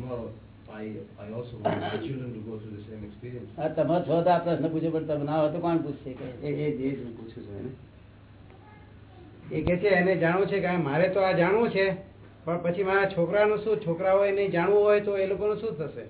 tomorrow I, I also want my children to go through the same experience. તમે છો તો આ પ્રશ્ન પૂછ્યો પણ તમે ના હોય તો કોણ પૂછશે? કે એ એ એ જ પૂછું છું એને. એ કે છે એને જાણવું છે કે મારે તો આ જાણવું છે પણ પછી મારા છોકરાનું શું છોકરાઓએ નહીં જાણવું હોય તો એ લોકોનું શું થશે?